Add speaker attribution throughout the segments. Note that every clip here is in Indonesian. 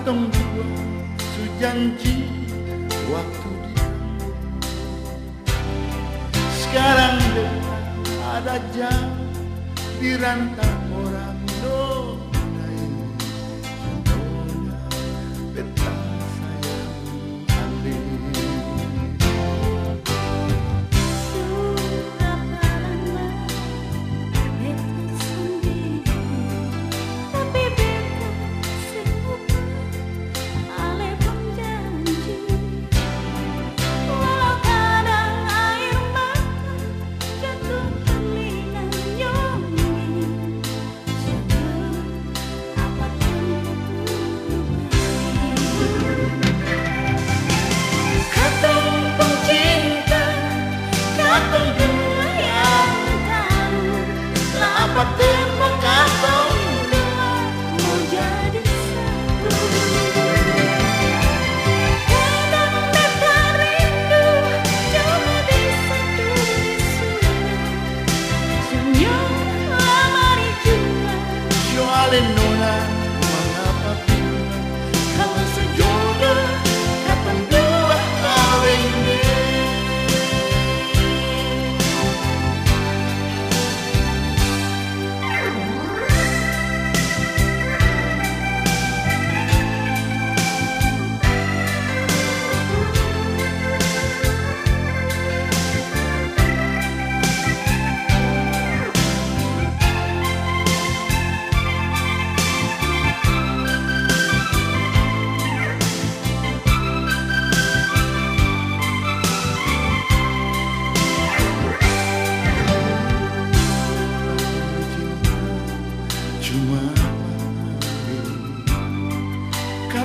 Speaker 1: katong dua su janji waktu dia. Sekarang deh ada jam di rantau orang nona ini nona água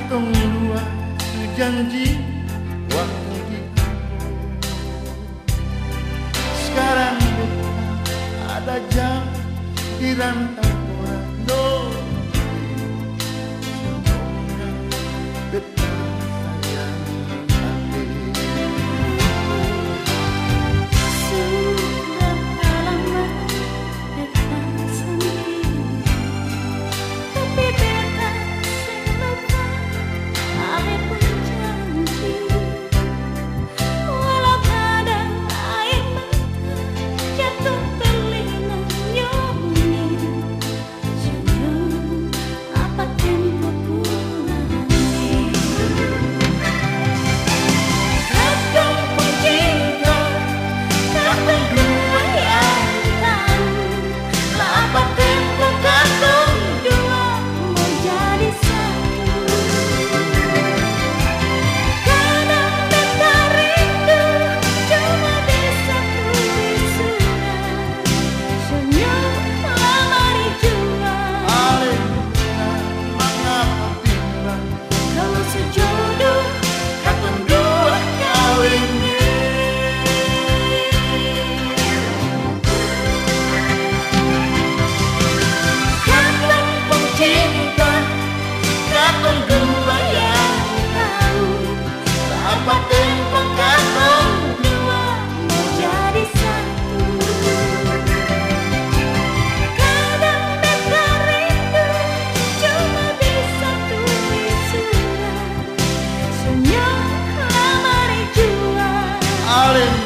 Speaker 1: pemula janji waktu. Itu sekarang ada jam di rantau no. darling